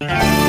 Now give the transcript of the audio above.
Yeah.